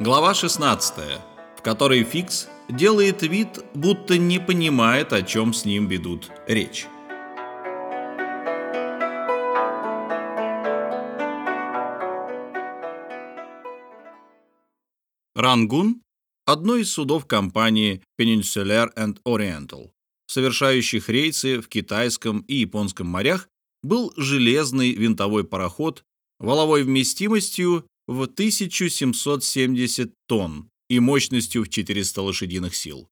Глава 16, в которой Фикс делает вид, будто не понимает, о чем с ним ведут речь. Рангун – одно из судов компании Peninsular and Oriental, совершающих рейсы в китайском и японском морях, был железный винтовой пароход валовой вместимостью в 1770 тонн и мощностью в 400 лошадиных сил.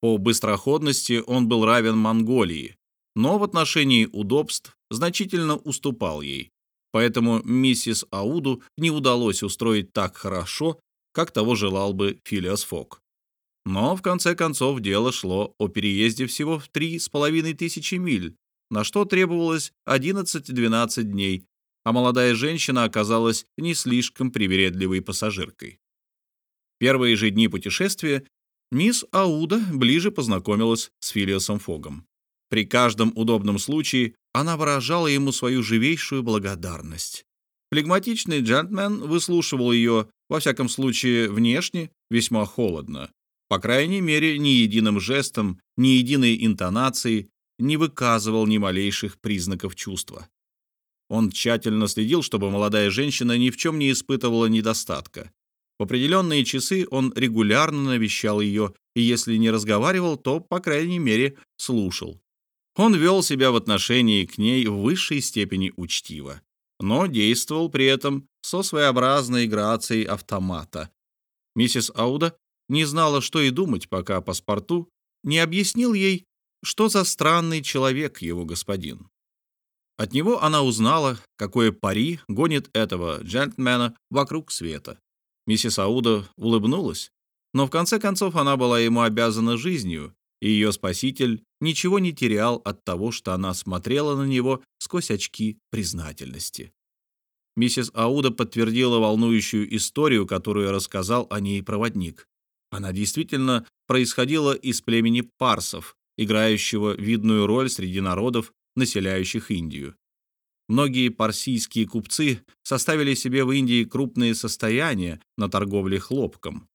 По быстроходности он был равен Монголии, но в отношении удобств значительно уступал ей. Поэтому миссис Ауду не удалось устроить так хорошо, как того желал бы Филиас Фок. Но в конце концов дело шло о переезде всего в три с половиной тысячи миль, на что требовалось 11-12 дней, а молодая женщина оказалась не слишком привередливой пассажиркой. Первые же дни путешествия мисс Ауда ближе познакомилась с Филиасом Фогом. При каждом удобном случае она выражала ему свою живейшую благодарность. Флегматичный джентльмен выслушивал ее, во всяком случае, внешне, весьма холодно. По крайней мере, ни единым жестом, ни единой интонацией не выказывал ни малейших признаков чувства. Он тщательно следил, чтобы молодая женщина ни в чем не испытывала недостатка. В определенные часы он регулярно навещал ее, и если не разговаривал, то, по крайней мере, слушал. Он вел себя в отношении к ней в высшей степени учтиво, но действовал при этом со своеобразной грацией автомата. Миссис Ауда не знала, что и думать, пока паспорту не объяснил ей, что за странный человек его господин. От него она узнала, какое пари гонит этого джентльмена вокруг света. Миссис Ауда улыбнулась, но в конце концов она была ему обязана жизнью, и ее спаситель ничего не терял от того, что она смотрела на него сквозь очки признательности. Миссис Ауда подтвердила волнующую историю, которую рассказал о ней проводник. Она действительно происходила из племени парсов, играющего видную роль среди народов, населяющих Индию. Многие парсийские купцы составили себе в Индии крупные состояния на торговле хлопком.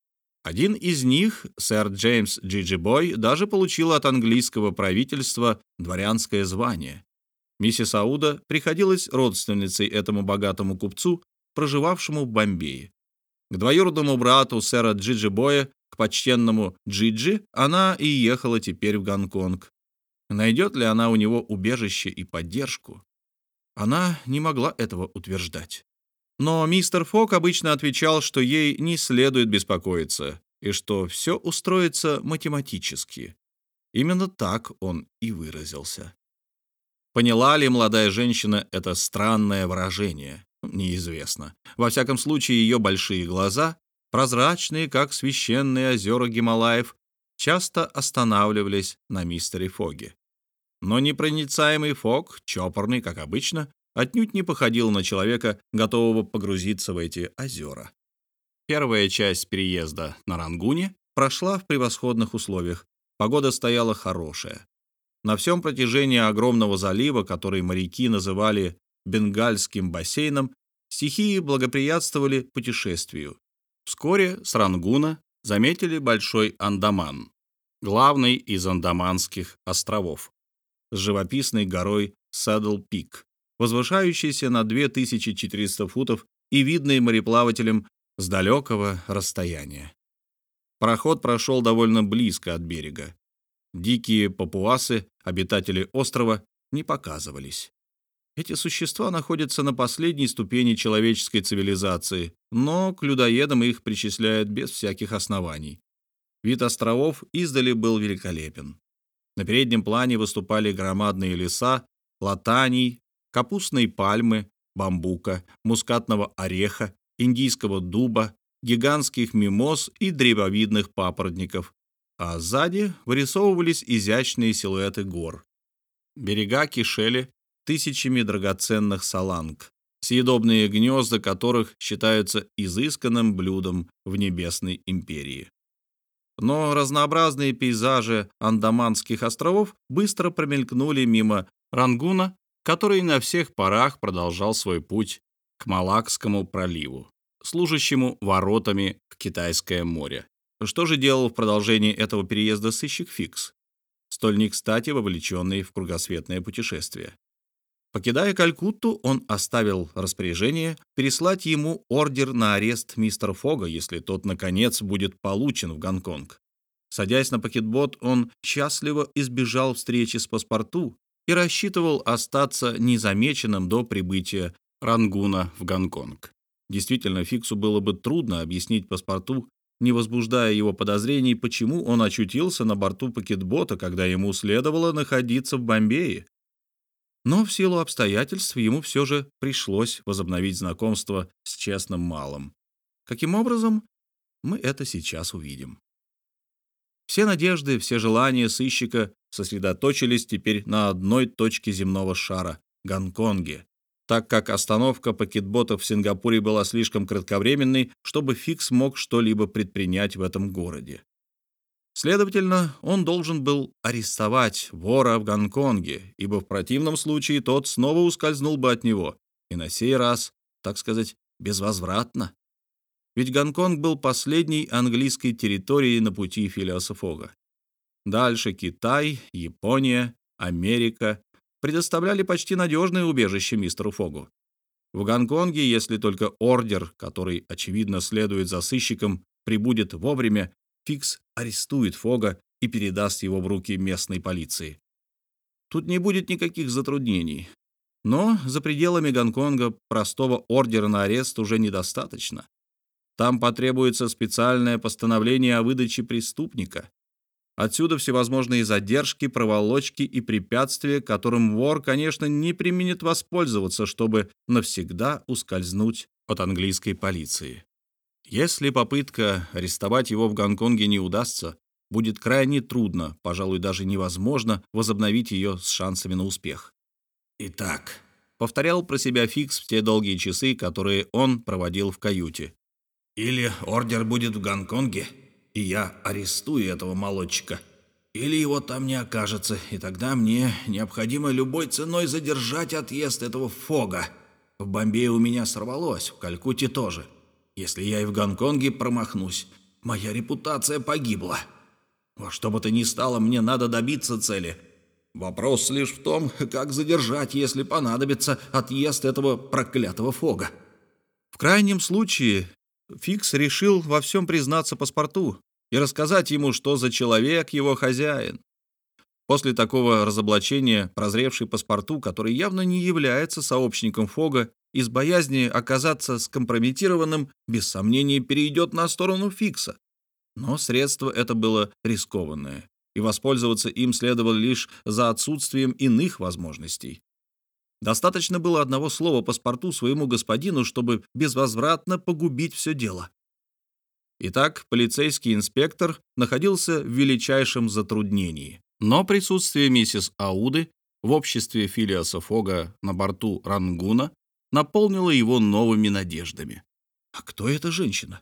Один из них, сэр Джеймс Джиджибой, даже получил от английского правительства дворянское звание. Миссис Ауда приходилась родственницей этому богатому купцу, проживавшему в Бомбее. К двоюродному брату сэра Джиджибоя, к почтенному Джиджи, она и ехала теперь в Гонконг, Найдет ли она у него убежище и поддержку? Она не могла этого утверждать. Но мистер Фок обычно отвечал, что ей не следует беспокоиться и что все устроится математически. Именно так он и выразился. Поняла ли молодая женщина это странное выражение? Неизвестно. Во всяком случае, ее большие глаза, прозрачные, как священные озера Гималаев, часто останавливались на мистере Фоге. Но непроницаемый Фок, чопорный, как обычно, отнюдь не походил на человека, готового погрузиться в эти озера. Первая часть переезда на Рангуне прошла в превосходных условиях. Погода стояла хорошая. На всем протяжении огромного залива, который моряки называли Бенгальским бассейном, стихии благоприятствовали путешествию. Вскоре с Рангуна заметили Большой Андаман, главный из Андаманских островов с живописной горой Садл-Пик, возвышающейся на 2400 футов и видной мореплавателем с далекого расстояния. Пароход прошел довольно близко от берега. Дикие папуасы, обитатели острова, не показывались. Эти существа находятся на последней ступени человеческой цивилизации, но к людоедам их причисляют без всяких оснований. Вид островов издали был великолепен. На переднем плане выступали громадные леса, латаний, капустной пальмы, бамбука, мускатного ореха, индийского дуба, гигантских мимоз и древовидных папоротников, а сзади вырисовывались изящные силуэты гор. Берега кишели тысячами драгоценных саланг, съедобные гнезда которых считаются изысканным блюдом в небесной империи но разнообразные пейзажи Андаманских островов быстро промелькнули мимо Рангуна, который на всех парах продолжал свой путь к Малакскому проливу. служащему воротами в Китайское море. Что же делал в продолжении этого переезда сыщик Фикс, столь не кстати вовлеченный в кругосветное путешествие? Покидая Калькутту, он оставил распоряжение переслать ему ордер на арест мистера Фога, если тот, наконец, будет получен в Гонконг. Садясь на пакетбот, он счастливо избежал встречи с паспорту и рассчитывал остаться незамеченным до прибытия Рангуна в Гонконг. Действительно, Фиксу было бы трудно объяснить паспорту, не возбуждая его подозрений, почему он очутился на борту пакетбота, когда ему следовало находиться в Бомбее. Но в силу обстоятельств ему все же пришлось возобновить знакомство с честным малым. Каким образом, мы это сейчас увидим. Все надежды, все желания сыщика сосредоточились теперь на одной точке земного шара — Гонконге, так как остановка пакетботов в Сингапуре была слишком кратковременной, чтобы Фикс мог что-либо предпринять в этом городе. Следовательно, он должен был арестовать вора в Гонконге, ибо в противном случае тот снова ускользнул бы от него, и на сей раз, так сказать, безвозвратно. Ведь Гонконг был последней английской территорией на пути Филиаса Фога. Дальше Китай, Япония, Америка предоставляли почти надежное убежище мистеру Фогу. В Гонконге, если только ордер, который, очевидно, следует за сыщиком, прибудет вовремя, Фикс арестует Фога и передаст его в руки местной полиции. Тут не будет никаких затруднений. Но за пределами Гонконга простого ордера на арест уже недостаточно. Там потребуется специальное постановление о выдаче преступника. Отсюда всевозможные задержки, проволочки и препятствия, которым вор, конечно, не применит воспользоваться, чтобы навсегда ускользнуть от английской полиции. Если попытка арестовать его в Гонконге не удастся, будет крайне трудно, пожалуй, даже невозможно возобновить ее с шансами на успех. «Итак», — повторял про себя Фикс в те долгие часы, которые он проводил в каюте. «Или ордер будет в Гонконге, и я арестую этого молодчика. Или его там не окажется, и тогда мне необходимо любой ценой задержать отъезд этого Фога. В Бомбее у меня сорвалось, в Калькутте тоже. Если я и в Гонконге промахнусь, моя репутация погибла. Во что бы то ни стало, мне надо добиться цели. Вопрос лишь в том, как задержать, если понадобится, отъезд этого проклятого Фога. В крайнем случае, Фикс решил во всем признаться паспорту и рассказать ему, что за человек его хозяин. После такого разоблачения прозревший паспорту, который явно не является сообщником Фога, из боязни оказаться скомпрометированным, без сомнения перейдет на сторону Фикса. Но средство это было рискованное, и воспользоваться им следовало лишь за отсутствием иных возможностей. Достаточно было одного слова паспорту своему господину, чтобы безвозвратно погубить все дело. Итак, полицейский инспектор находился в величайшем затруднении. Но присутствие миссис Ауды в обществе Филиаса Фога на борту Рангуна наполнило его новыми надеждами. А кто эта женщина?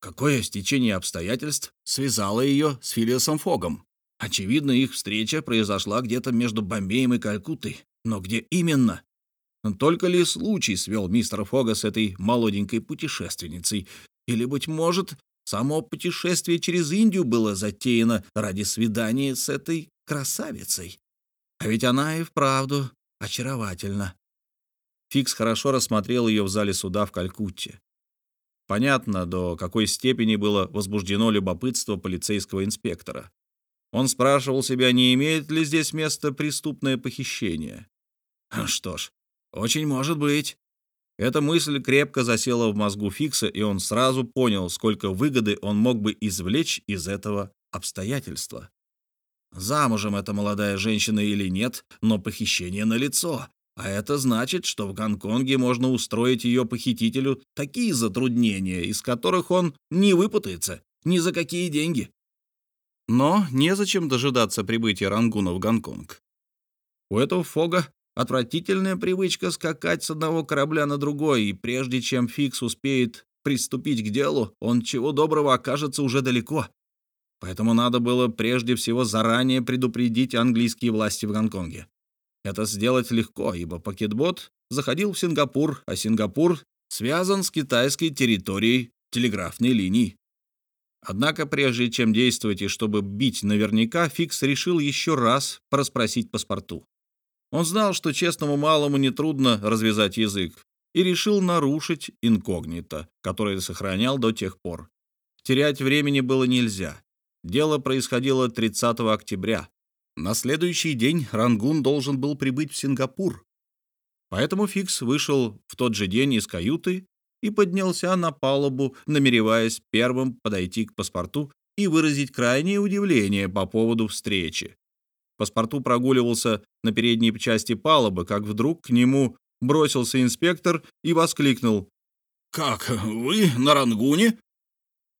Какое стечение обстоятельств связало ее с Филиасом Фогом? Очевидно, их встреча произошла где-то между Бомбеем и Калькуттой. Но где именно? Только ли случай свел мистера Фога с этой молоденькой путешественницей? Или, быть может, само путешествие через Индию было затеяно ради свидания с этой красавицей? А ведь она и вправду очаровательна. Фикс хорошо рассмотрел ее в зале суда в Калькутте. Понятно, до какой степени было возбуждено любопытство полицейского инспектора. Он спрашивал себя, не имеет ли здесь место преступное похищение. Что ж, очень может быть. Эта мысль крепко засела в мозгу Фикса, и он сразу понял, сколько выгоды он мог бы извлечь из этого обстоятельства. Замужем эта молодая женщина или нет, но похищение налицо, а это значит, что в Гонконге можно устроить ее похитителю такие затруднения, из которых он не выпутается ни за какие деньги. Но незачем дожидаться прибытия Рангуна в Гонконг. У этого Фога Отвратительная привычка скакать с одного корабля на другой, и прежде чем Фикс успеет приступить к делу, он чего доброго окажется уже далеко. Поэтому надо было прежде всего заранее предупредить английские власти в Гонконге. Это сделать легко, ибо пакетбот заходил в Сингапур, а Сингапур связан с китайской территорией телеграфной линии. Однако, прежде чем действовать и чтобы бить наверняка, Фикс решил еще раз проспросить паспорту. Он знал, что честному малому нетрудно развязать язык, и решил нарушить инкогнито, которое сохранял до тех пор. Терять времени было нельзя. Дело происходило 30 октября. На следующий день Рангун должен был прибыть в Сингапур. Поэтому Фикс вышел в тот же день из каюты и поднялся на палубу, намереваясь первым подойти к паспорту и выразить крайнее удивление по поводу встречи. Паспорту прогуливался на передней части палубы, как вдруг к нему бросился инспектор и воскликнул. «Как, вы на Рангуне?»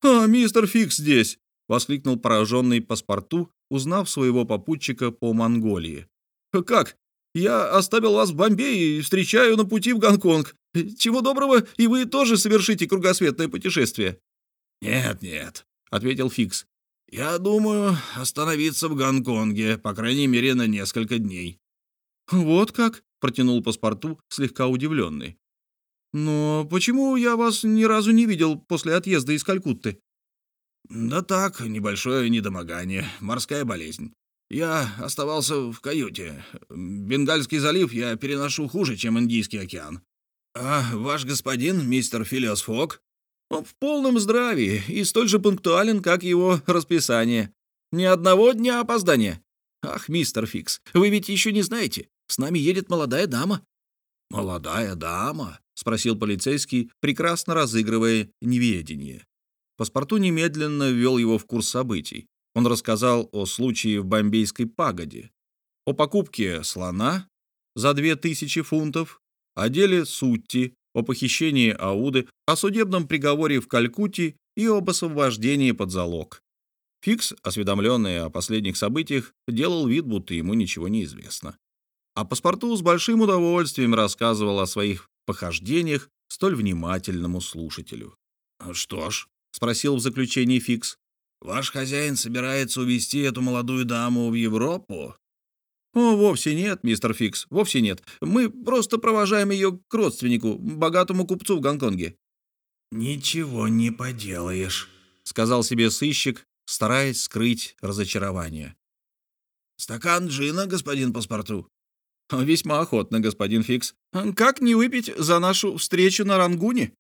«А, мистер Фикс здесь!» — воскликнул пораженный паспорту, узнав своего попутчика по Монголии. «Как? Я оставил вас в Бомбее и встречаю на пути в Гонконг. Чего доброго, и вы тоже совершите кругосветное путешествие». «Нет, нет», — ответил Фикс. «Я думаю остановиться в Гонконге, по крайней мере, на несколько дней». «Вот как?» — протянул паспорту, слегка удивленный. «Но почему я вас ни разу не видел после отъезда из Калькутты?» «Да так, небольшое недомогание, морская болезнь. Я оставался в каюте. Бенгальский залив я переношу хуже, чем Индийский океан. А ваш господин, мистер Филиос Фок?» «В полном здравии и столь же пунктуален, как его расписание. Ни одного дня опоздания. Ах, мистер Фикс, вы ведь еще не знаете, с нами едет молодая дама». «Молодая дама?» — спросил полицейский, прекрасно разыгрывая неведение. Паспорту немедленно ввел его в курс событий. Он рассказал о случае в бомбейской пагоде, о покупке слона за две тысячи фунтов, о деле Сутти, о похищении Ауды, о судебном приговоре в Калькутте и об освобождении под залог. Фикс, осведомленный о последних событиях, делал вид, будто ему ничего не известно. А паспорту с большим удовольствием рассказывал о своих похождениях столь внимательному слушателю. «Что ж», — спросил в заключении Фикс, — «ваш хозяин собирается увезти эту молодую даму в Европу?» «О, вовсе нет, мистер Фикс, вовсе нет. Мы просто провожаем ее к родственнику, богатому купцу в Гонконге». «Ничего не поделаешь», — сказал себе сыщик, стараясь скрыть разочарование. «Стакан джина, господин Паспарту?» «Весьма охотно, господин Фикс. Как не выпить за нашу встречу на Рангуне?»